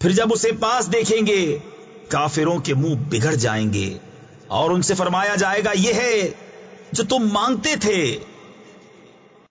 پھر جب اسے پاس دیکھیں گے، کافروں کے منہ بگڑ جائیں گے۔ اور ان سے فرمایا جائے گا، یہ ہے جو تم مانگتے تھے۔